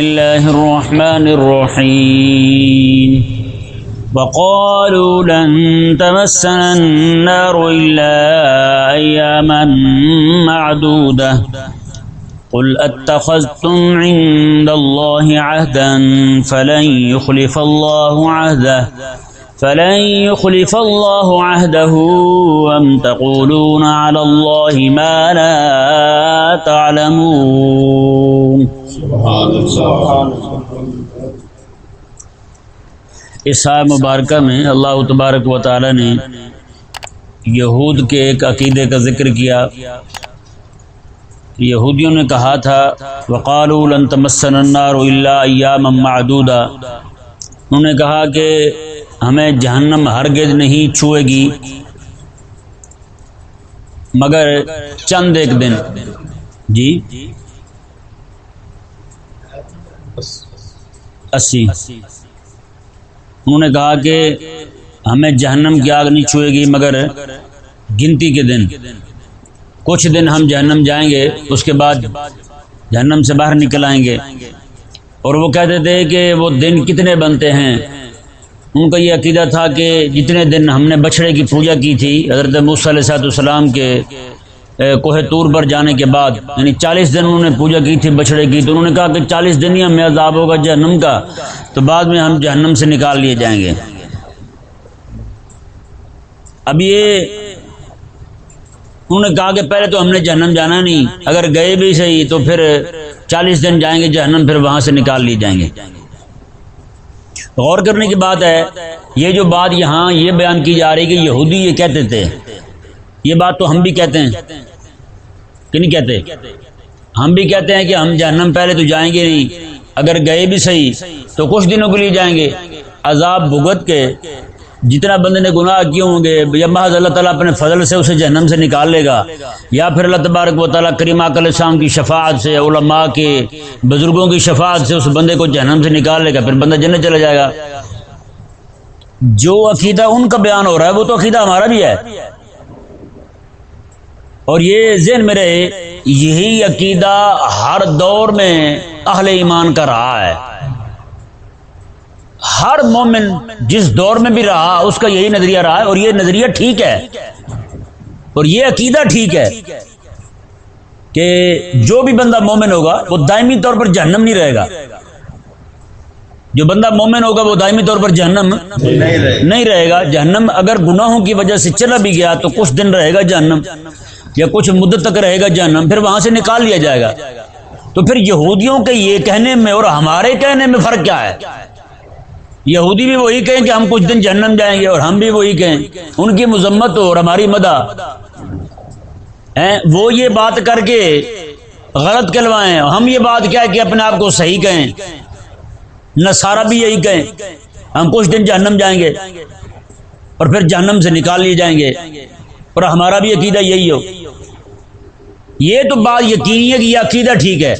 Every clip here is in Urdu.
الله الرحمن الرحيم وقالوا لن تمسنا النار إلا أياما معدودة قل أتخذتم عند الله عهدا فلن يخلف الله عهده فلن يخلف الله عهده أم تقولون على الله ما لا تعلمون اس آئے مبارکہ میں اللہ تبارک و تعالی نے یہود کے ایک عقیدے کا ذکر کیا۔ یہودیوں نے کہا تھا، وقالوا لن تمسنا النار الا ایاما معدودا۔ انہوں نے کہا کہ ہمیں جہنم ہرگز نہیں چھوئے گی، مگر چند ایک دن۔ جی؟ اسی۔ انہوں نے کہا کہ ہمیں جہنم کی آگ نہیں چھوئے گی، مگر گنتی کے دن۔ کچھ دن ہم جہنم جائیں گے، اس کے بعد جہنم سے باہر نکل آئیں گے۔ اور وہ کہتے تھے کہ وہ دن کتنے بنتے ہیں۔ ان کا یہ عقیدہ تھا کہ جتنے دن ہم نے بچھڑے کی پوجا کی تھی، حضرت موسیٰ علیہ صاحب السلام کے کوہ طور پر جانے کے بعد یعنی چالیس دن انہوں نے پوجا کی تھی، بچھڑے کی تو انہوں نے کہا کہ چالیس دن ہی ہمیں عذاب ہوگا جہنم کا، تو بعد میں ہم جہنم سے نکال لیے جائیں گے۔ اب یہ، انہوں نے کہا کہ پہلے تو ہم نے جہنم جانا نہیں، اگر گئے بھی صحیح تو پھر چالیس دن جائیں گے جہنم، پھر وہاں سے نکال لیے جائیں گے۔ غور کرنے کی بات ہے، یہ جو بات یہاں یہ بیان کی جا رہی کہ یہودی یہ کہتے تھے، یہ بات تو ہم بھی کہتے ہیں۔ کہ نہیں کہتے ہم بھی کہتے ہیں کہ ہم جہنم پہلے تو جائیں گے نہیں، اگر گئے بھی صحیح تو کچھ دنوں کے لیے جائیں گے۔ عذاب بھگت کے جتنا بندے نے گناہ کیے ہوں گے، یا محض اللہ تعالیٰ اپنے فضل سے اسے جہنم سے نکال لے گا، یا پھر اللہ تبارک و تعالیٰ کریم علیہ السلام کی شفاعت سے، علماء کے بزرگوں کی شفاعت سے اس بندے کو جہنم سے نکال لے گا، پھر بندہ جنت چلا جائے گا۔ جو عقیدہ ان کا بیان ہو رہا ہے، وہ تو عقیدہ ہمارا بھی ہے۔ اور یہ ذہن میں رہے، یہی عقیدہ ہر دور میں اہل ایمان کا رہا ہے۔ ہر مومن جس دور میں بھی رہا، اس کا یہی نظریہ رہا ہے اور یہ نظریہ ٹھیک ہے۔ اور یہ عقیدہ ٹھیک ہے کہ جو بھی بندہ مومن ہوگا، وہ دائمی طور پر جہنم نہیں رہے گا۔ جو بندہ مومن ہوگا، وہ دائمی طور پر جہنم نہیں رہے گا۔ جہنم اگر گناہوں کی وجہ سے چلا بھی گیا، تو کچھ دن رہے گا جہنم۔ یا کچھ مدت تک رہے گا جہنم، پھر وہاں سے نکال لیا جائے گا۔ تو پھر یہودیوں کے یہ کہنے میں اور ہمارے کہنے میں فرق کیا ہے؟ یہودی بھی وہی کہیں کہ ہم کچھ دن جہنم جائیں گے اور ہم بھی وہی کہیں۔ ان کی مذمت اور ہماری مدہ وہ یہ بات کر کے غلط کہلوائیں ہم یہ بات کیا کہ اپنے آپ کو صحیح کہیں۔ نہ بھی یہی کہیں۔ ہم کچھ دن جہنم جائیں گے اور پھر جہنم سے نکال لیے جائیں گے۔ اور ہمارا بھی عقیدہ یہی ہو۔ یہ تو بات یقینی ہے کہ یہ عقیدہ ٹھیک ہے۔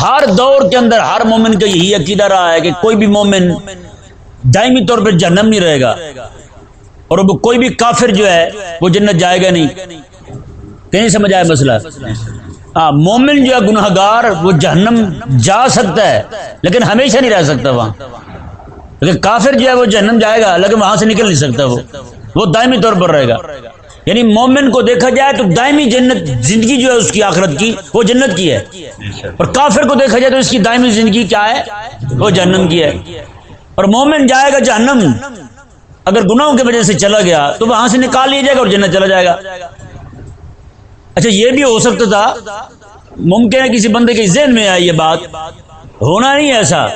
ہر دور کے اندر ہر مومن کا یہی عقیدہ رہا ہے کہ کوئی بھی مومن دائمی طور پر جہنم نہیں رہے گا اور وہ کوئی بھی کافر جو ہے وہ جنت جائے گا نہیں۔ کہیں سمجھ آئے مسئلہ؟ ہاں مومن جو ہے گناہ گار وہ جہنم جا سکتا ہے، لیکن ہمیشہ نہیں رہ سکتا وہاں۔ لیکن کافر جو ہے وہ جہنم جائے گا، لیکن وہاں سے نکل نہیں سکتا وہ۔ وہ دائمی طور پر رہے گا۔ یعنی مومن کو دیکھا جائے تو دائمی جنت زندگی جو ہے اس کی آخرت کی، وہ جنت کی ہے۔ اور کافر کو دیکھا جائے تو اس کی دائمی زندگی کیا ہے؟ وہ جہنم کی ہے۔ اور مومن جائے گا جہنم، اگر گناہوں کی وجہ سے چلا گیا تو وہاں سے نکال لیا جائے گا اور جنت چلا جائے گا۔ اچھا یہ بھی ہو سکتا تھا۔ ممکن ہے کسی بندے کے ذہن میں آئے یہ بات۔ ہونا نہیں ایسا۔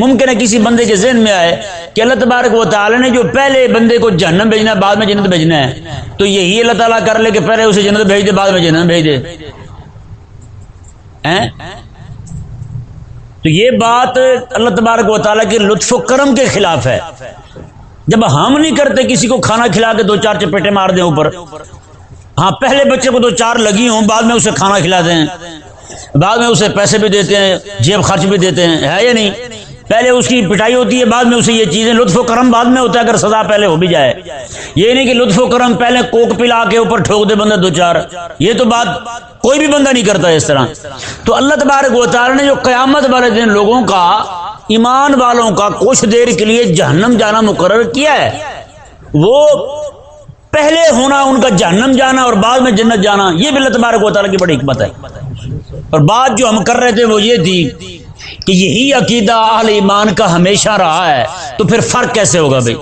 ممکن ہے کسی بندے کے ذہن میں آئے کہ اللہ تبارک و تعالی نے جو پہلے بندے کو جہنم بھیجنا ہے، بعد میں جنت بھیجنا ہے۔ تو یہی اللہ تعالیٰ کر لے کہ پہلے اسے جنت بھیج دے، بعد میں جنت بھیج دے۔ تو یہ بات اللہ تبارک و تعالیٰ کے لطف و کرم کے خلاف ہے۔ جب ہم نہیں کرتے کسی کو کھانا کھلا کے دو چار چپیٹے مار دیں اوپر۔ ہاں پہلے بچے کو دو چار لگی ہوں، بعد میں اسے کھانا کھلا دیں۔ بعد میں اسے پیسے بھی دیتے ہیں، جیب خرچ بھی دیتے ہیں، ہے یا نہیں؟ پہلے اس کی پٹائی ہوتی ہے، بعد میں اسے یہ چیزیں، لطف و کرم بعد میں ہوتا ہے، اگر سزا پہلے ہو بھی جائے۔ یہ نہیں کہ لطف و کرم پہلے کوک پلا کے اوپر ٹھوک دے بندہ دو چار۔ یہ تو بات کوئی بھی بندہ نہیں کرتا اس طرح۔ تو اللہ تبارک و تعالی نے جو قیامت والے دن لوگوں کا، ایمان والوں کا کچھ دیر کے لیے جہنم جانا مقرر کیا ہے، وہ پہلے ہونا، ان کا جہنم جانا اور بعد میں جنت جانا، یہ بھی اللہ تبارک و تعالیٰ کی بڑی حکمت ہے۔ اور بات جو ہم کر رہے تھے وہ یہ تھی کہ یہی عقیدہ اہل ایمان کا ہمیشہ رہا ہے، تو پھر فرق کیسے ہوگا بھائی؟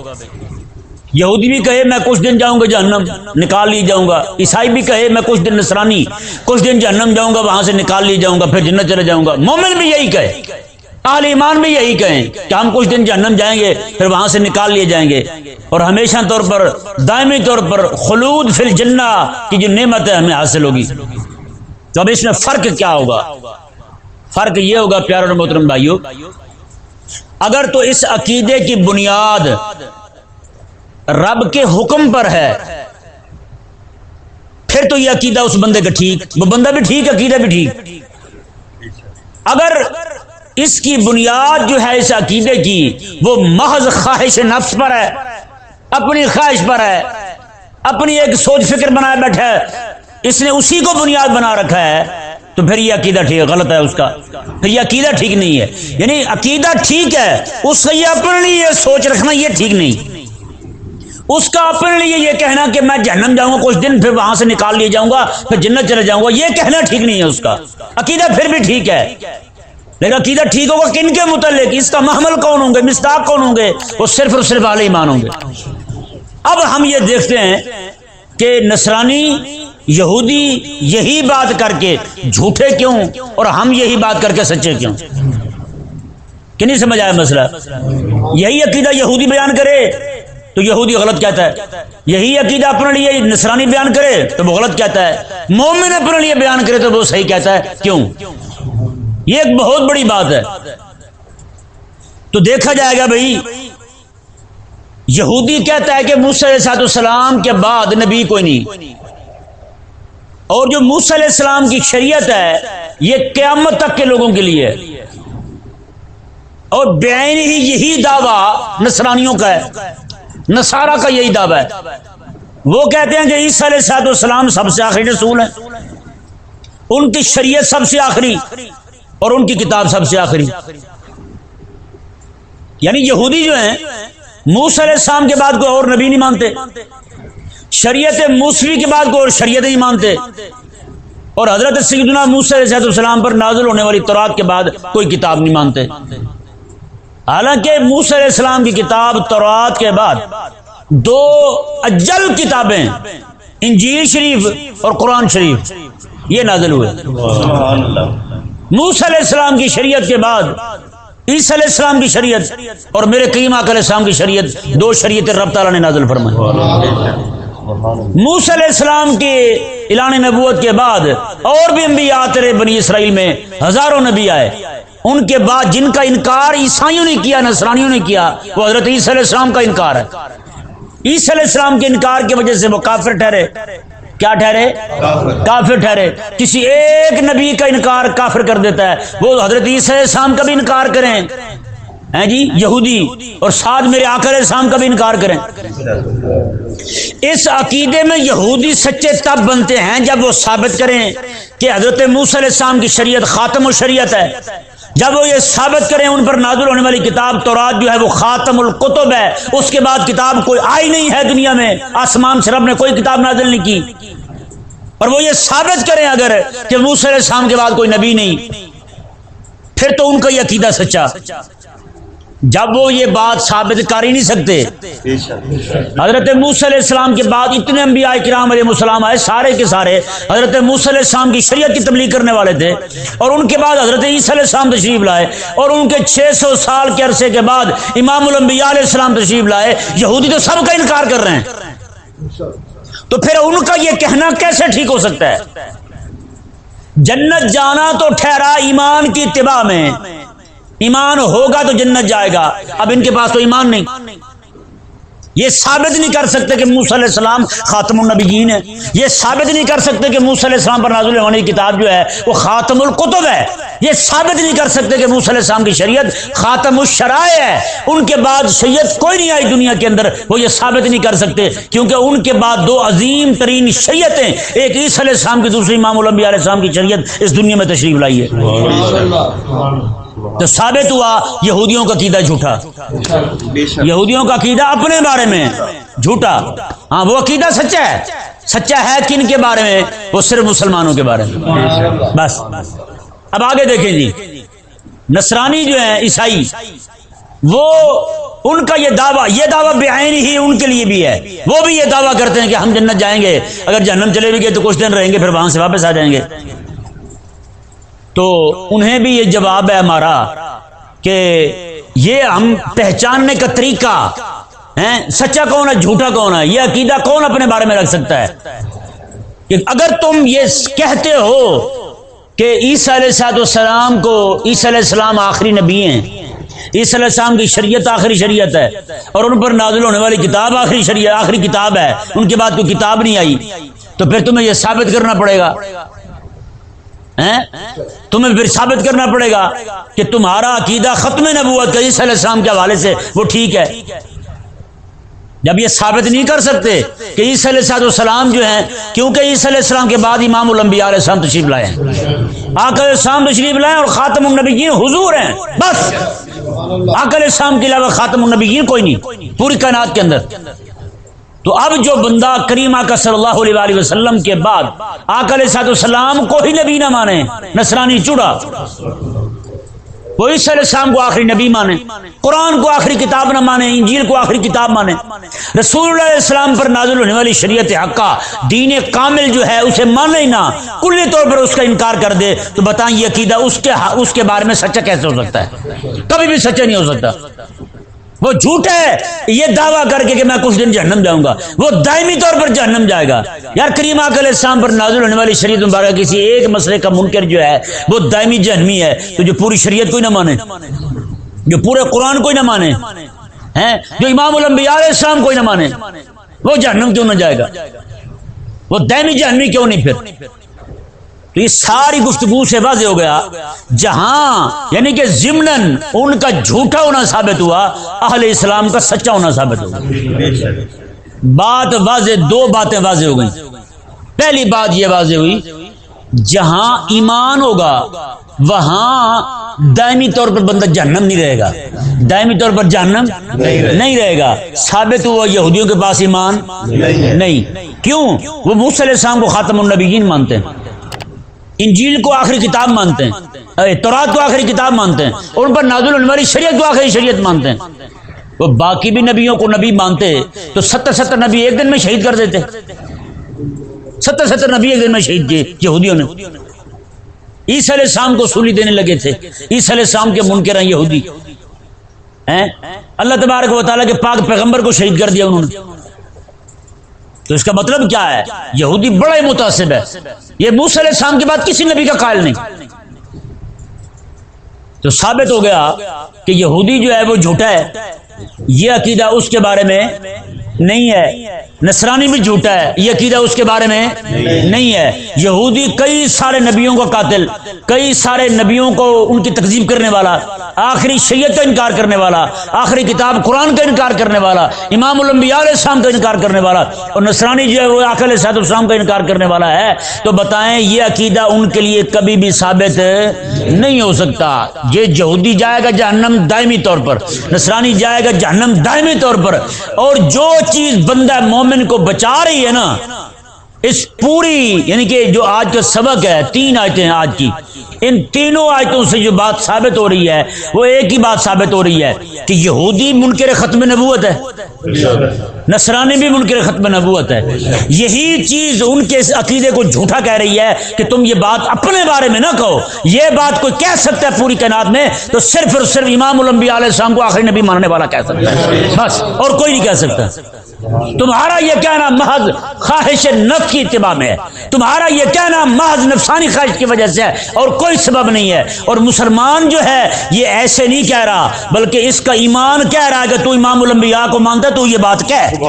یہودی بھی کہے، میں کچھ دن جاؤں گا جہنم، نکال لی جاؤں گا۔ عیسائی بھی کہے، میں کچھ دن نصرانی، کچھ دن جہنم جاؤں گا، وہاں سے نکال لی جاؤں گا، پھر جنت چلے جاؤں گا۔ مومن بھی یہی کہے، اہل ایمان بھی یہی کہیں کہ ہم کچھ دن جہنم جائیں گے، پھر وہاں سے نکال لیے جائیں گے۔ اور ہمیشہ طور پر دائمی طور پر خلود فی الجنہ کی جو نعمت ہے ہمیں حاصل ہوگی۔ تو اب اس میں فرق کیا ہوگا؟ فرق یہ ہوگا پیار اور محترم بھائیو، اگر تو اس عقیدے کی بنیاد رب کے حکم پر ہے، پھر تو یہ عقیدہ اس بندے کا ٹھیک، وہ بندہ بھی ٹھیک، عقیدہ بھی ٹھیک۔ اگر اس کی بنیاد جو ہے اس عقیدے کی، وہ محض خواہش نفس پر ہے۔ اپنی خواہش پر ہے، اپنی ایک سوچ فکر بنائے بیٹھا ہے، اس نے اسی کو بنیاد بنا رکھا ہے، تو پھر یہ عقیدہ ٹھیک ہے، غلط ہے اس کا۔ پھر یہ عقیدہ ٹھیک نہیں ہے۔ یعنی عقیدہ ٹھیک ہے، اس کا یہ اپنے لیے یہ سوچ رکھنا یہ ٹھیک نہیں۔ اس کا اپنے لیے یہ کہنا کہ میں جہنم جاؤں گا، کچھ دن پھر وہاں سے نکال لیے جاؤں گا، پھر جنت چلے جاؤں گا، یہ کہنا ٹھیک نہیں ہے اس کا۔ عقیدہ پھر بھی ٹھیک ہے۔ لیکن عقیدہ ٹھیک ہوگا کن کے متعلق؟ اس کا محمل کون ہوں گے؟ مستاق کون ہوں گے؟ وہ صرف اور صرف علیہ ایمان ہوں گے۔ اب ہم یہ دیکھتے ہیں کہ نصرانی یہودی یہی بات کر کے جھوٹے کیوں اور ہم یہی بات کر کے سچے کیوں؟ کہ نہیں سمجھ آیا مسئلہ؟ یہی عقیدہ یہودی بیان کرے تو یہودی غلط کہتا ہے۔ یہی عقیدہ اپنے لیے نصرانی بیان کرے تو وہ غلط کہتا ہے۔ مومن اپنے لیے بیان کرے تو وہ صحیح کہتا ہے۔ کیوں؟ یہ ایک بہت بڑی بات ہے۔ تو دیکھا جائے گا بھائی یہودی کہتا ہے کہ علیہ السلام کے بعد نبی کوئی نہیں۔ اور جو علیہ السلام کی شریعت ہے، یہ قیامت تک کے لوگوں کے لیے۔ اور بین ہی یہی دعویٰ نصرانیوں کا ہے۔ نصارہ کا یہی دعویٰ ہے۔ وہ کہتے ہیں کہ عیسیٰ علیہ سات السلام سب سے آخری رسول ہیں۔ ان کی شریعت سب سے آخری اور ان کی کتاب سب سے آخری۔ یعنی یہودی جو ہیں موس علیہ السلام کے بعد کوئی اور نبی نہیں مانتے۔ شریعت موسوی کے بعد کوئی اور شریعت نہیں مانتے۔ اور حضرت سیدنا موس علیہ السلام پر نازل ہونے والی تورات کے بعد کوئی کتاب نہیں مانتے۔ حالانکہ موس علیہ السلام کی کتاب تورات کے بعد دو اجل کتابیں انجیل شریف اور قرآن شریف یہ نازل ہوئے۔ موس علیہ السلام کی شریعت کے بعد عیسی علیہ السلام کی شریعت اور میرے قیم علیہ السلام کی شریعت، دو شریعت رب تعالیٰ نے نازل فرمائی۔ موس علیہ السلام کے اعلان نبوت کے بعد اور بھی انبیاء تیرے بنی اسرائیل میں ہزاروں نبی آئے۔ ان کے بعد جن کا انکار عیسائیوں نے کیا، نصرانیوں نے کیا، وہ حضرت عیسی علیہ السلام کا انکار ہے۔ عیسی علیہ السلام کے انکار کی وجہ سے وہ کافر ٹھہرے۔ کیا ٹھہرے؟ کافر ٹھہرے۔ کسی ایک نبی کا انکار کافر کر دیتا ہے۔ وہ حضرت عیسی شام کا بھی انکار کریں۔ ہیں جی؟ یہودی اور ساتھ میرے آکر شام کا بھی انکار کریں۔ اس عقیدے میں یہودی سچے تب بنتے ہیں جب وہ ثابت کریں کہ حضرت موسی علیہ السلام کی شریعت خاتم و شریعت ہے۔ جب وہ یہ ثابت کریں ان پر نازل ہونے والی کتاب تورات جو ہے وہ خاتم القتب ہے، اس کے بعد کتاب کوئی آئی نہیں ہے دنیا میں، آسمان سے رب نے کوئی کتاب نازل نہیں کی۔ اور وہ یہ ثابت کریں اگر کہ علیہ السلام کے بعد کوئی نبی نہیں۔ پھر تو ان کا یہ عقیدہ سچا۔ جب وہ یہ بات ثابت کر ہی نہیں سکتے۔ حضرت موس علیہ السلام کے بعد اتنے انبیاء کرام علیہ السلام آئے، سارے کے سارے حضرت موس علیہ السلام کی شریعت کی تبلیغ کرنے والے تھے۔ اور ان کے بعد حضرت عیسی علیہ السلام تشریف لائے۔ اور ان کے چھ سو سال کے عرصے کے بعد امام الانبیاء علیہ السلام تشریف لائے۔ یہودی تو سب کا انکار کر رہے ہیں۔ تو پھر ان کا یہ کہنا کیسے ٹھیک ہو سکتا ہے؟ جنت جانا تو ٹھہرا ایمان کی اتباع میں۔ ایمان ہوگا تو جنت جائے گا۔ اب ان کے پاس تو ایمان نہیں۔ یہ ثابت نہیں کر سکتے کہ موسی علیہ السلام خاتم النبیین ہے یہ ثابت نہیں کر سکتے کہ موسی علیہ السلام پر نازل ہونے کی کتاب جو ہے وہ خاتم القتب ہے۔ یہ ثابت نہیں کر سکتے کہ موسی علیہ السلام کی شریعت خاتم الشرائع ہے۔ ان کے بعد شریعت کوئی نہیں آئی دنیا کے اندر۔ وہ یہ ثابت نہیں کر سکتے کیونکہ ان کے بعد دو عظیم ترین شریعتیں۔ ایک عیسی علیہ السلام کی، دوسری امام الانبیاء علیہ السلام کی شریعت اس دنیا میں تشریف لائی ہے۔ تو ثابت ہوا یہودیوں کا عقیدہ جھوٹا۔ یہودیوں کا عقیدہ اپنے بارے میں جھوٹا۔ ہاں وہ عقیدہ سچا ہے۔ سچا ہے کن کے بارے میں؟ وہ صرف مسلمانوں کے بارے میں۔ بس۔ اب آگے دیکھیں جی۔ نصرانی جو ہیں، عیسائی، وہ ان کا یہ دعویٰ یہ دعویٰ بے ہی ان کے لیے بھی ہے۔ وہ بھی یہ دعویٰ کرتے ہیں کہ ہم جنت جائیں گے۔ اگر جہنم چلے بھی گئے تو کچھ دن رہیں گے، پھر وہاں سے واپس آ جائیں گے۔ تو انہیں بھی یہ جواب ہے ہمارا کہ یہ ہم پہچاننے کا طریقہ سچا کون ہے، جھوٹا کون ہے؟ یہ عقیدہ کون اپنے بارے میں رکھ سکتا ہے؟ کہ اگر تم یہ کہتے ہو کہ عیسی علیہ صاحب السلام کو عیسی علیہ السلام آخری نبی ہیں، عیسی علیہ السلام کی شریعت آخری شریعت ہے، اور ان پر نازل ہونے والی کتاب آخری شریعت، آخری کتاب ہے، ان کے بعد کوئی کتاب نہیں آئی، تو پھر تمہیں یہ ثابت کرنا پڑے گا تمہیں پھر ثابت کرنا پڑے گا کہ تمہارا عقیدہ ختم نبوت کا علیہ السلام کے حوالے سے وہ ٹھیک ہے۔ جب یہ ثابت نہیں کر سکتے کہ عیسی علیہ صاحب السلام جو ہیں، کیونکہ عیسی علیہ السلام کے بعد امام الانبیاء علیہ السلام تشریف لائے ہیں۔ آکر السلام تشریف لائے اور خاتم النبیین حضور ہیں۔ بس! آکر السلام کے علاوہ خاتم النبیین کوئی نہیں، پوری کائنات کے اندر۔ تو اب جو بندہ کریم آکا صلی اللہ علیہ وسلم کے بعد آکا علیہ السلام کو ہی نبی نہ مانے، نصرانی چڑا وہ عیسی علیہ السلام کو آخری نبی مانے، قرآن کو آخری کتاب نہ مانے، انجیل کو آخری کتاب مانے۔ رسول اللہ علیہ السلام پر نازل ہونے والی شریعت حقہ دین کامل جو ہے اسے مانے ہی نہ کلی طور پر اس کا انکار کر دے، تو بتائیں یہ عقیدہ اس کے اس کے بارے میں سچا کیسے ہو سکتا ہے؟ کبھی بھی سچا نہیں ہو سکتا۔ وہ جھوٹ ہے۔ یہ دعویٰ کر کے کہ میں کچھ دن جہنم جاؤں گا۔ وہ دائمی طور پر جہنم جائے گا۔ یار کریم علیہ السلام پر نازل ہونے والی شریعت مبارک کسی ایک مسئلے کا منکر جو ہے، وہ دائمی جہنمی ہے۔ تو جو پوری شریعت کوئی نہ مانے۔ جو پورے قرآن کوئی نہ مانے۔ جو امام الانبیاء علیہ السلام کوئی نہ مانے۔ وہ جہنم کیوں نہ جائے گا؟ وہ دائمی جہنمی کیوں نہیں پھر؟ تو یہ ساری گفتگو سے واضح ہو گیا جہاں یعنی کہ ضمن ان کا جھوٹا ہونا ثابت ہوا، اہل اسلام کا سچا ہونا ثابت ہوا بات واضح، دو باتیں واضح ہو گئی پہلی بات یہ واضح ہوئی، جہاں ایمان ہوگا، وہاں دائمی طور پر بندہ جہنم نہیں رہے گا۔ دائمی طور پر جہنم نہیں رہے گا۔ ثابت ہوا یہودیوں کے پاس ایمان نہیں۔ کیوں؟ وہ علیہ السلام کو خاتم النبیین مانتے ہیں۔ انجیل کو آخری کتاب مانتے ہیں۔ تورات کو آخری کتاب مانتے ہیں۔ اور ان پر نازل والی شریعت کو آخری شریعت مانتے ہیں۔ وہ باقی بھی نبیوں کو نبی مانتے تو ستر ستر نبی ایک دن میں شہید کر دیتے ستر ستر نبی ایک دن میں شہید کیے یہودیوں نے۔ عیسی علیہ السلام کو سولی دینے لگے تھے۔ عیسی علیہ السلام کے من کے رہے یہودی اللہ تبارک و تعالیٰ کے پاک پیغمبر کو شہید کر دیا انہوں نے۔ تو اس کا مطلب کیا ہے؟ یہودی بڑا ہی متاثر ہے۔ یہ موس علیہ السلام کے بعد کسی نبی کا قائل نہیں۔ تو ثابت ہو گیا کہ یہودی جو ہے وہ جھوٹا ہے۔ یہ عقیدہ اس کے بارے میں نہیں ہے۔ نصرانی بھی جھوٹا ہے، یہ عقیدہ اس کے بارے میں نہیں ہے۔ یہودی کئی سارے نبیوں کا قاتل، کئی سارے نبیوں کو ان کی تقزیم کرنے والا، آخری شریعت کا انکار کرنے والا، آخری کتاب قرآن کا انکار کرنے والا، امام الانبیاء علیہ السلام کا انکار کرنے والا اور نصرانی جو ہے وہ آخر صاحب السلام کا انکار کرنے والا ہے۔ تو بتائیں، یہ عقیدہ ان کے لیے کبھی بھی ثابت نہیں ہو سکتا۔ یہ یہودی جائے گا جہنم دائمی طور پر، نصرانی جائے گا جہنم دائمی طور پر اور جو چیز بندہ مومن کو بچا رہی ہے نا، اس پوری یعنی کہ جو آج کا سبق ہے، تین آیتیں ہیں آج کی۔ ان تینوں آیتوں سے جو بات ثابت ہو رہی ہے، وہ ایک ہی بات ثابت ہو رہی ہے کہ یہودی منکر ختم نبوت ہے۔ نصرانی بھی منکر ختم نبوت ہے۔ یہی چیز ان کے عقیدے کو جھوٹا کہہ رہی ہے کہ تم یہ بات اپنے بارے میں نہ کہو۔ یہ بات کوئی کہہ سکتا ہے پوری کائنات میں تو صرف اور صرف امام الانبیاء علیہ السلام کو آخری نبی ماننے والا کہہ سکتا ہے۔ بس، اور کوئی نہیں کہہ سکتا۔ تمہارا یہ کہنا محض خواہش نف کی اتباع میں ہے۔ تمہارا یہ کہنا محض نفسانی خواہش کی وجہ سے ہے۔ اور کوئی سبب نہیں ہے۔ اور مسلمان جو ہے یہ ایسے نہیں کہہ رہا بلکہ اس کا ایمان کہہ رہا ہے کہ تو امام الانبیاء کو مانتا تو یہ بات کہہ۔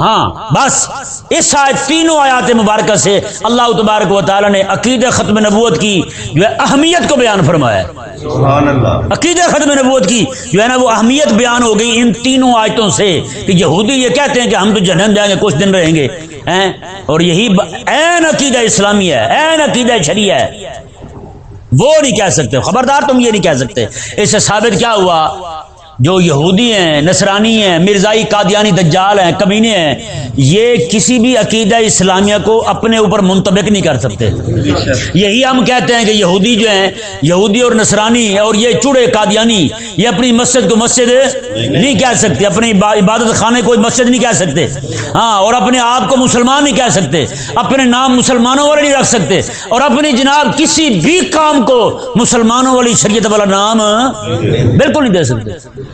ہاں بس۔ اس آیت تینوں آیات مبارکہ سے اللہ تبارک و تعالی نے عقید ختم نبوت کی جو ہے اہمیت کو بیان فرمایا عقید ختم نبوت کی جو ہے نا وہ اہمیت بیان ہو گئی ان تینوں آیتوں سے کہ یہودی یہ کہتے ہیں کہ ہم تو جنم جائیں گے کچھ دن رہیں گے۔ اور یہی این عقیدہ اسلامی ہے این عقیدہ شریع ہے۔ وہ نہیں کہہ سکتے، خبردار تم یہ نہیں کہہ سکتے۔ اس سے ثابت کیا ہوا؟ جو یہودی ہیں، نصرانی ہیں، مرزائی قادیانی دجال ہیں کمینے ہیں، یہ کسی بھی عقیدہ اسلامیہ کو اپنے اوپر منتبک نہیں کر سکتے۔ یہی ہم کہتے ہیں کہ یہودی جو ہیں، یہودی اور نصرانی اور یہ چوڑے قادیانی، یہ اپنی مسجد کو مسجد نہیں کہہ سکتے، اپنی عبادت خانے کو مسجد نہیں کہہ سکتے۔ ہاں اور اپنے آپ کو مسلمان نہیں کہہ سکتے، اپنے نام مسلمانوں والے نہیں رکھ سکتے، اور اپنی جناب کسی بھی کام کو مسلمانوں والی شریعت والا نام بالکل نہیں دے سکتے۔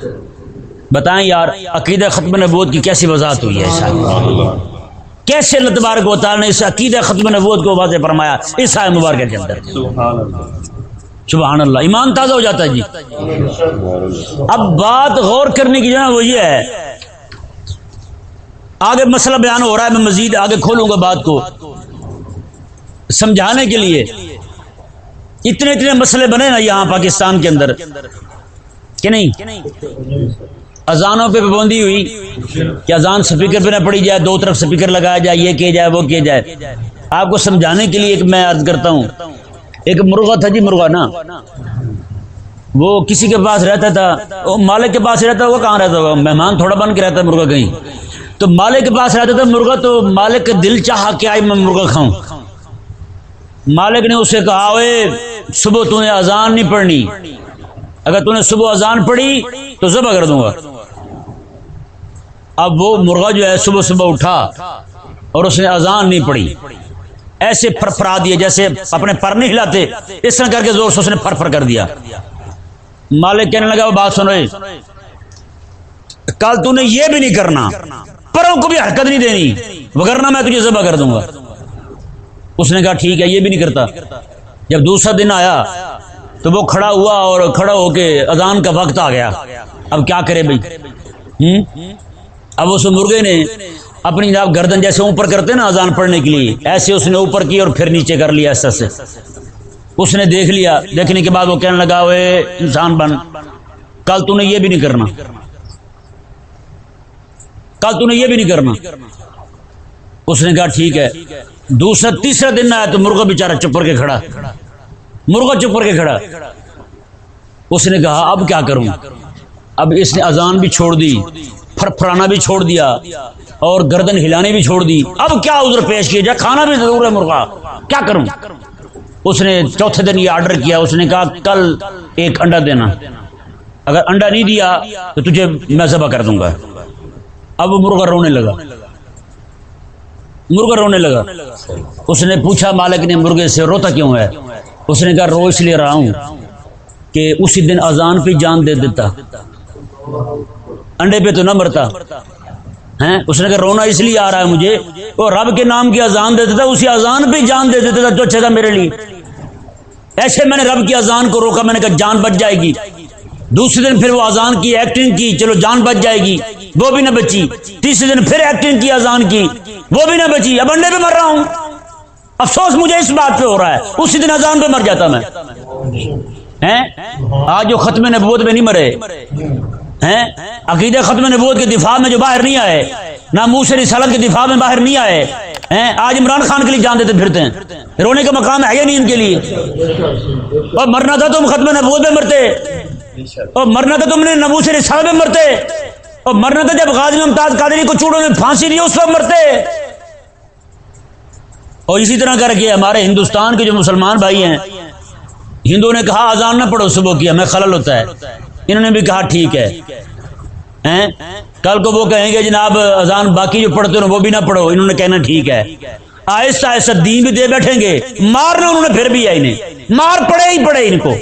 بتائیں یار عقید ختم نبوت کی کیسی وضاحت ہوئی ہے؟ کیسے لتبار کو تعالیٰ نے اس عقید ختم نبوت کو واضح فرمایا اس آئے مبارکہ کے اندر؟ سبحان اللہ. ایمان تازہ ہو جاتا ہے جی. اب بات غور کرنے کی جو ہے وہ یہ ہے آگے مسئلہ بیان ہو رہا ہے میں مزید آگے کھولوں گا بات کو سمجھانے کے لیے۔ اتنے اتنے مسئلے بنے نا یہاں پاکستان کے اندر۔ کہ نہیں؟ اذانوں پہ پابندی ہوئی کہ اذان سپیکر پہ نہ پڑی جائے، دو طرف سپیکر لگایا جائے، یہ کیا جائے، وہ کیا جائے۔ آپ کو سمجھانے کے لیے ایک میں عرض کرتا ہوں، ایک مرغا تھا جی مرغا نا؟ وہ کسی کے پاس رہتا تھا، وہ مالک کے پاس رہتا وہ کہاں رہتا ہوگا؟ مہمان تھوڑا بن کے رہتا مرغا کہیں۔ تو مالک کے پاس رہتا تھا مرغا تو مالک کا دل چاہا کہ آئی میں مرغا کھاؤں۔ مالک نے اسے کہا صبح تو نے اذان نہیں پڑھنی۔ اگر تو نے صبح اذان پڑھی تو ذبح کر دوں گا۔ اب وہ مرغا جو ہے صبح صبح اٹھا اور اس نے اذان نہیں پڑھی۔ ایسے فر دیے جیسے اپنے پر نہیں ہلاتے۔ اس طرح کر کے زور سے اس نے فر فر کر دیا۔ مالک کہنے لگا، وہ بات سنو کل تو نے یہ بھی نہیں کرنا، پروں کو بھی حرکت نہیں دینی وگرنا میں تجھے ذبح کر دوں گا۔ اس نے کہا، ٹھیک ہے، یہ بھی نہیں کرتا۔ جب دوسرا دن آیا تو وہ کھڑا ہوا اور کھڑا ہو کے اذان کا وقت آ گیا۔ اب کیا کرے بھائی؟ اب اس مرغے نے اپنی جناب گردن جیسے اوپر کرتے نا اذان پڑھنے کے لیے، ایسے اس نے اوپر کی اور پھر نیچے کر لیا ایسا سے۔ اس نے دیکھ لیا، دیکھنے کے بعد وہ کہنے لگا وہ انسان بن، کل تو نے یہ بھی نہیں کرنا۔ کل تو نے یہ بھی نہیں کرنا۔ اس نے کہا، ٹھیک ہے۔ دوسرا، تیسرا دن آیا تو مرغا بےچارا چپر کے کھڑا۔ مرغا چپر کے کھڑا۔ اس نے کہا، اب کیا کروں؟ اب اس نے اذان بھی چھوڑ دی پھر پھرانا بھی چھوڑ دیا، اور گردن ہلانے بھی چھوڑ دی۔ اب کیا ادھر پیش کیا جائے؟ کھانا بھی ضرور ہے مرغا، کیا کروں؟ اس نے چوتھے دن یہ آرڈر کیا، اس نے کہا، کل ایک انڈا دینا۔ اگر انڈا نہیں دیا تو تجھے میں ذبح کر دوں گا۔ اب مرغا رونے لگا۔ مرغا رونے لگا۔ اس نے پوچھا، مالک نے مرغے سے روتا کیوں ہے؟ اس نے کہا رو اس لیے رہا ہوں کہ اسی دن اذان پہ جان دے دیتا۔ انڈے پہ تو نہ مرتا۔ اس نے کہا رونا اس لیے آ رہا ہے مجھے۔ وہ رب کے نام کی اذان دے دیتا، اسی اذان پہ جان دے دیتا جو اچھا تھا میرے لیے۔ ایسے میں نے رب کی اذان کو روکا، میں نے کہا جان بچ جائے گی۔ دوسرے دن پھر وہ اذان کی ایکٹنگ کی، چلو جان بچ جائے گی۔ وہ بھی نہ بچی۔ تیسرے دن پھر ایکٹنگ کی اذان کی۔ وہ بھی نہ بچی۔ اب انڈے پہ مر رہا ہوں۔ افسوس مجھے اس بات پہ ہو رہا ہے۔ اسی دن اذان پہ مر جاتا میں۔ آج جو ختم نبوت میں نہیں مرے۔ عقید ختم نبوت کے دفاع میں جو باہر نہیں آئے، نہ منہ سے رسالت کے دفاع میں باہر نہیں آئے۔ آج عمران خان کے لیے جان دیتے پھرتے ہیں۔ رونے کا مقام ہے یا نہیں ان کے لیے؟ اور مرنا تھا تم ختم نبوت میں مرتے۔ اور مرنا تھا تم نے نبو سے رسالت میں مرتے۔ اور مرنا تھا جب غازی ممتاز قادری کو چوڑوں میں پھانسی دی، اس وقت مرتے۔ اور اسی طرح کر کے ہمارے ہندوستان کے جو مسلمان بھائی ہیں ہندو نے کہا آزان نہ پڑھو، صبح کی ہمیں خلل ہوتا ہے۔ انہوں نے بھی کہا ٹھیک ہے۔ کل کو وہ کہیں گے جناب اذان باقی جو پڑھتے ہو وہ بھی نہ پڑھو، انہوں نے کہنا ٹھیک ہے۔ آہستہ آہستہ دین بھی دے بیٹھیں گے، مارنا انہوں نے پھر بھی ہے نہیں مار پڑے ہی پڑے ان کو۔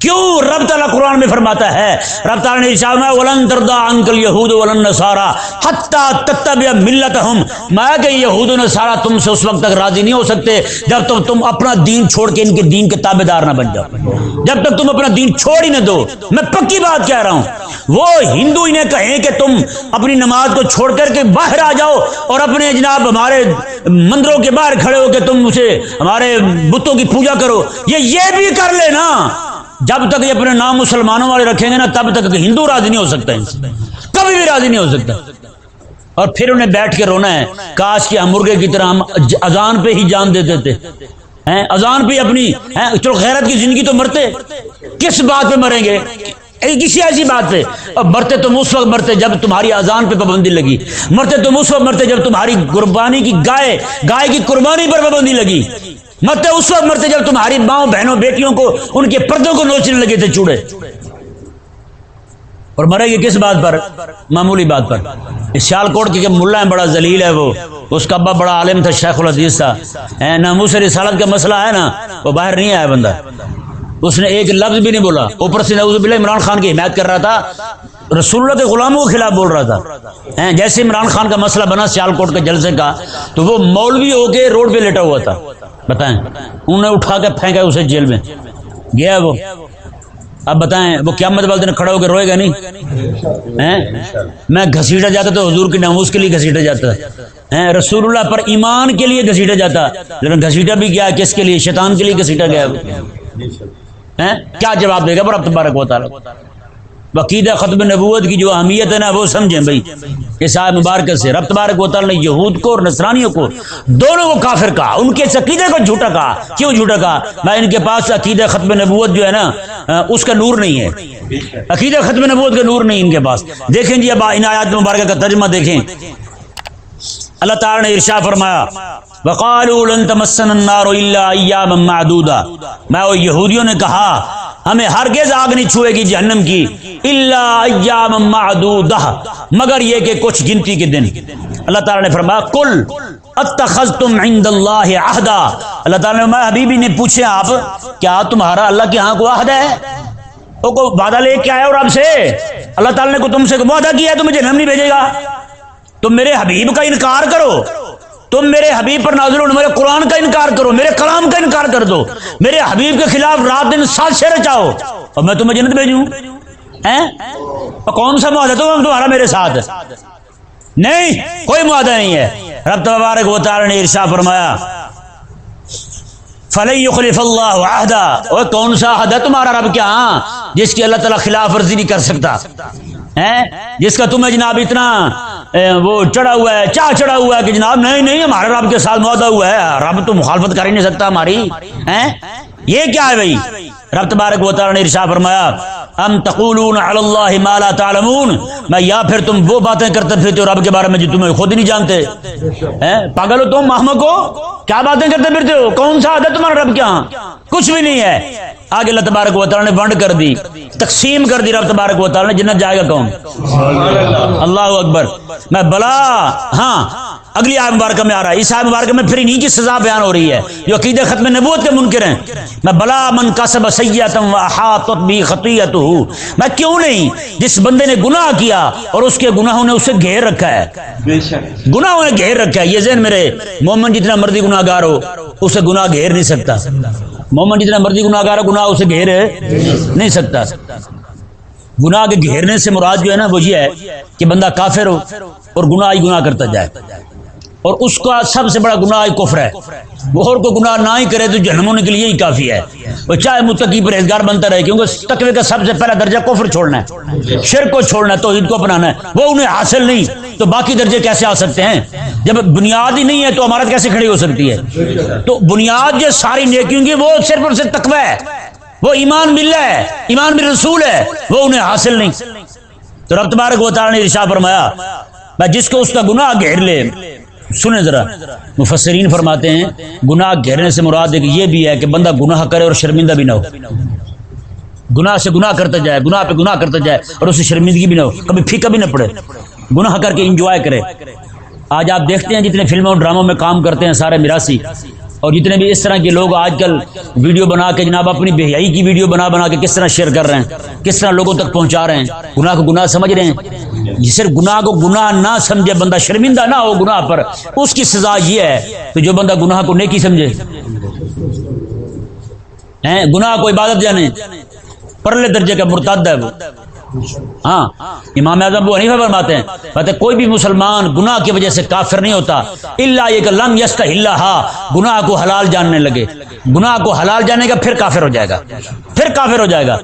کیوں رب تعالیٰ قرآن میں فرماتا ہے؟ رب تعالیٰ نے ارشاد میں ولن تردا انکل یہود ولن نصارا حتی تتبع ملتہم میں کہ یہود و نصارا تم سے اس وقت تک راضی نہیں ہو سکتے جب تک تم اپنا دین چھوڑ کے ان کے دین کے تابع دار نہ بن جاؤ۔ جب تک تم اپنا دین چھوڑ ہی نہ دو۔ میں پکی بات کہہ رہا ہوں، وہ ہندو انہیں کہیں کہ تم اپنی نماز کو چھوڑ کر کے باہر آ جاؤ اور اپنے جناب ہمارے مندروں کے باہر کھڑے ہو کے تم اسے ہمارے بتوں کی پوجا کرو۔ یہ یہ بھی کر لے نا جب تک یہ اپنے نام مسلمانوں والے رکھیں گے نا، تب تک ہندو راضی نہیں ہو سکتا ان سے۔ کبھی بھی راضی نہیں ہو سکتا۔ اور پھر انہیں بیٹھ کے رونا ہے۔ کاش کے ہم مرغے کی طرح ہم اذان پہ ہی جان دیتے تھے۔ اذان پہ اپنی چلو غیرت کی زندگی تو مرتے۔ کس بات پہ مریں گے؟ کسی ایسی بات پہ۔ اور مرتے تم اس وقت مرتے جب تمہاری اذان پہ پابندی لگی۔ مرتے تم اس وقت مرتے جب تمہاری قربانی کی گائے گائے کی قربانی پر پابندی لگی۔ مرتے اس وقت مرتے جب تمہاری ماؤں، بہنوں، بیٹیوں کو ان کے پردوں کو نوچنے لگے تھے چوڑے۔ اور مرے گی کس بات پر؟ معمولی بات پر۔ اس سیال کوٹ کی ملا ہے، بڑا ذلیل ہے وہ۔ اس کا ابا بڑا عالم تھا، شیخ الحدیث تھا۔ نہ منہ سے رسالت کا مسئلہ ہے نا، وہ باہر نہیں آیا بندہ۔ اس نے ایک لفظ بھی نہیں بولا۔ اوپر سے نعوذ باللہ عمران خان کی حمایت کر رہا تھا۔ رسول اللہ کے غلاموں کے خلاف بول رہا تھا۔ جیسے عمران خان کا مسئلہ بنا سیال کوٹ کے جلسے کا، تو وہ مولوی ہو کے روڈ پہ لیٹا ہوا تھا۔ بتائیں، انہوں نے اٹھا کے پھینکا اسے جیل میں۔ گیا وہ۔ اب بتائیں، وہ کیا مطلب دن کھڑا ہو کے روئے گا نہیں؟ میں گھسیٹا جاتا تو حضور کی ناموس کے لیے گھسیٹا جاتا۔ رسول اللہ پر ایمان کے لیے گھسیٹا جاتا۔ لیکن گھسیٹا بھی گیا کس کے لیے؟ شیطان کے لیے گھسیٹا گیا کیا جواب دے گا؟ پر اب تبارک ہوتا عقیدہ ختم نبوت کی جو اہمیت ہے نا، وہ سمجھیں بھائی۔ اس آئے مبارک سے رب تبارک و تعالی نے یہود کو اور نصرانیوں کو، دونوں کو کافر کہا۔ ان کے اس عقیدے کو جھوٹا کہا۔ کیوں جھوٹا کہا؟ میں ان کے پاس عقیدہ ختم نبوت جو ہے نا، اس کا نور نہیں ہے۔ عقیدہ ختم نبوت کا نور نہیں ان کے پاس۔ دیکھیں جی اب ان آیات مبارکہ کا ترجمہ دیکھیں۔ اللہ تعالی نے ارشاد فرمایا وقالوا لن تمسن النار الا ایاما معدودا میں وہ یہودیوں نے کہا، ہمیں ہرگز آگ نہیں چھوئے گی جہنم کی الا ایاما معدودا مگر یہ کہ کچھ گنتی کے دن۔ اللہ تعالی نے فرمایا، قل اتخذتم عند اللہ عہدا۔ اللہ تعالی نے میں حبیبی نے پوچھے آپ، کیا تمہارا اللہ کے ہاں کو عہد ہے؟ وہ کو وعدہ لے کے آیا اور آپ سے؟ اللہ تعالی نے کو تم سے وعدہ کیا ہے؟ تو مجھے جہنم نہیں بھیجے گا۔ تم میرے حبیب کا انکار کرو۔ تم میرے حبیب پر نازل ہو، میرے قرآن کا انکار کرو، میرے کلام کا انکار کر دو۔ میرے حبیب کے خلاف رات دن سات سے رچاؤ اور میں تمہیں جنت بھیجوں۔ کون سا معاہدہ تم تمہارا میرے ساتھ۔ نہیں، کوئی معاہدہ نہیں ہے۔ رب تبارک و تعالی نے ارشا فرمایا فلئی خلیف اللہ عہدہ اور کون سا عہد ہے تمہارا رب کیا ہاں جس کی اللہ تعالیٰ خلاف ورزی نہیں کر سکتا۔ جس کا تمہیں جناب اتنا وہ چڑھا ہوا ہے، چاہ چڑھا ہوا ہے کہ جناب، نہیں نہیں، ہمارے رب کے ساتھ معاہدہ ہوا ہے، رب تو مخالفت کر ہی نہیں سکتا ہماری یہ کیا ہے بھائی؟ رب تبارک و تعالی نے ارشاد فرمایا ام تقولون علی اللہ ما لا تعلمون؟ میں یا پھر تم وہ باتیں کرتے پھرتے ہو رب کے بارے میں جو تمہیں خود نہیں جانتے۔ پاگل ہو تم محمد کو؟ کیا باتیں کرتے پھرتے ہو؟ کون سا عادت تمہارا رب کیا کچھ بھی نہیں ہے۔ آگے اللہ تبارک و تعالی نے ونڈ کر دی تقسیم کر دی رب تبارک و تعالی نے جنت جائے گا کون؟ اللہ اکبر۔ میں بلا ہاں اگلی آئے مبارکہ میں آ رہا ہے۔ اس آئے مبارکہ میں پھر انہی کی سزا بیان ہو رہی ہے جو عقید ختم نبوت کے منکر ہیں۔ میں بلا من کسب سیئتم و احاطت خطیتہ میں کیوں نہیں؟ جس بندے نے گناہ کیا اور اس کے گناہوں نے اسے گھیر رکھا ہے۔ گناہوں نے گھیر رکھا ہے۔ یہ ذہن میرے مومن جتنا مرضی گناہ گار ہو اسے گناہ گھیر نہیں سکتا۔ مومن جتنا مرضی گناہ گار ہو گناہ اسے گھیر نہیں سکتا۔ گناہ کے گھیرنے سے مراد جو ہے نا وہ یہ ہے کہ بندہ کافر ہو اور گناہ ہی گناہ کرتا جائے۔ اور اس کا سب سے بڑا گناہ کفر ہے۔ وہ اور کو گناہ نہ ہی کرے تو جہنم ہونے کے لیے ہی کافی ہے۔ وہ چاہے متقی پرہیزگار بنتا رہے، کیونکہ تقوی کا سب سے پہلا درجہ کفر چھوڑنا ہے۔ شرک کو چھوڑنا ہے، توحید کو اپنانا ہے۔ وہ انہیں حاصل نہیں، تو باقی درجے کیسے آ سکتے ہیں؟ جب بنیاد ہی نہیں ہے تو عمارت کیسے کھڑی ہو سکتی ہے؟ تو بنیاد جو ساری نیکیوں کی، وہ صرف اور صرف تقوی ہے۔ وہ ایمان ملہ ہے، ایمان بھی رسول ہے، وہ انہیں حاصل نہیں۔ تو رب تبارک و تعالی نے ارشاد فرمایا، میں جس کو اس کا گناہ گھیر لے سنیں ذرا۔ مفسرین فرماتے ہیں، گناہ گھیرنے سے مراد ہے کہ یہ بھی ہے کہ بندہ گناہ کرے اور شرمندہ بھی نہ ہو۔ گناہ سے گناہ کرتا جائے، گناہ پہ گناہ کرتا جائے اور اسے شرمندگی بھی نہ ہو۔ کبھی پھیکا بھی نہ پڑے گناہ کر کے انجوائے کرے۔ آج آپ دیکھتے ہیں جتنے فلموں اور ڈراموں میں کام کرتے ہیں سارے میراسی اور جتنے بھی اس طرح کے لوگ آج کل ویڈیو بنا کے جناب اپنی بہیائی کی ویڈیو بنا بنا کے کس طرح شیئر کر رہے ہیں، کس طرح لوگوں تک پہنچا رہے ہیں، گناہ کو گناہ سمجھ رہے ہیں۔ صرف گناہ کو گناہ نہ سمجھے، بندہ شرمندہ نہ ہو گناہ پر، اس کی سزا یہ ہے کہ جو بندہ گناہ کو نیکی سمجھے۔ گناہ کو عبادت جانے، پرلے درجے کا مرتاد ہے وہ۔ ہاں امام اعظم وہ نہیں فرماتے ہیں کہتے کوئی بھی مسلمان گناہ کی وجہ سے کافر نہیں ہوتا اللہ یہ کہ لم یس کا اللہ گناہ کو حلال جاننے لگے۔ گناہ کو حلال جانے کا پھر کافر ہو جائے گا۔ پھر کافر ہو جائے گا۔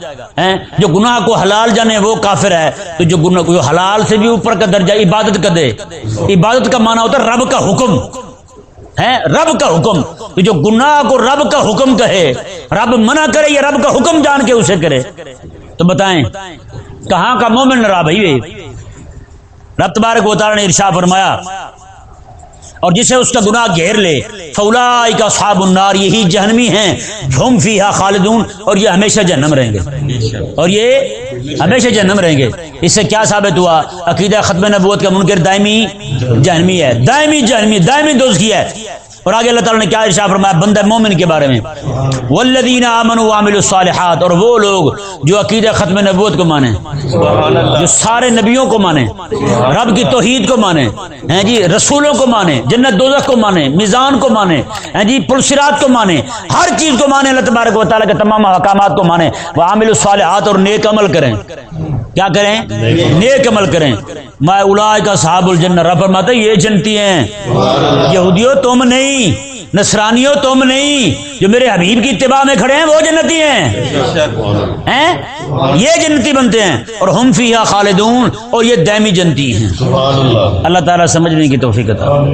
جو گناہ کو حلال جانے وہ کافر ہے، تو جو گناہ جو حلال سے بھی اوپر کا درجہ عبادت کا دے۔ عبادت کا معنی ہوتا ہے رب کا حکم۔ ہے رب کا حکم۔ تو جو گناہ کو رب کا حکم کہے، رب منع کرے یا رب کا حکم جان کے اسے کرے۔ تو بتائیں کہاں کا مومن رہا بھائی رب تبارک و تعالی نے ارشا فرمایا، اور جسے اس کا گناہ گھیر لے فولائی کا صحاب النار، یہی جہنمی ہیں، ہم فیہا خالدون، اور یہ ہمیشہ جہنم رہیں گے۔ اور یہ ہمیشہ جہنم رہیں گے۔ اس سے کیا ثابت ہوا؟ عقیدہ ختم نبوت کا منکر دائمی جہنمی ہے۔ دائمی جہنمی، دائمی دوست کی ہے۔ اور آگے اللہ تعالیٰ نے کیا ارشاد فرمایا؟ بندہ مومن کے بارے میں۔ والذین آمنوا وعملوا الصالحات اور وہ لوگ جو عقیدہ ختم نبوت کو مانے جو سارے نبیوں کو مانے رب کی توحید کو مانے ہیں جی رسولوں کو مانے جنت دوزخ کو مانے میزان کو مانے ہیں جی پلسرات کو مانے ہر چیز کو مانے اللہ تبارک و تعالیٰ کے تمام احکامات کو مانے وعملوا الصالحات اور نیک عمل کریں۔ کیا کریں؟ نیک عمل کریں۔ میں اولائے کا صحاب الجنہ۔ رب فرماتا ہے یہ جنتی ہیں۔ یہودیوں تم نہیں نصرانیوں تم نہیں جو میرے حبیب کی اتباع میں کھڑے ہیں وہ جنتی ہیں۔ ہیں؟ یہ جنتی بنتے ہیں۔ اور ہم فیہا خالدون اور یہ دائمی جنتی ہیں۔ اللہ۔ تعالیٰ سمجھنے کی توفیق عطا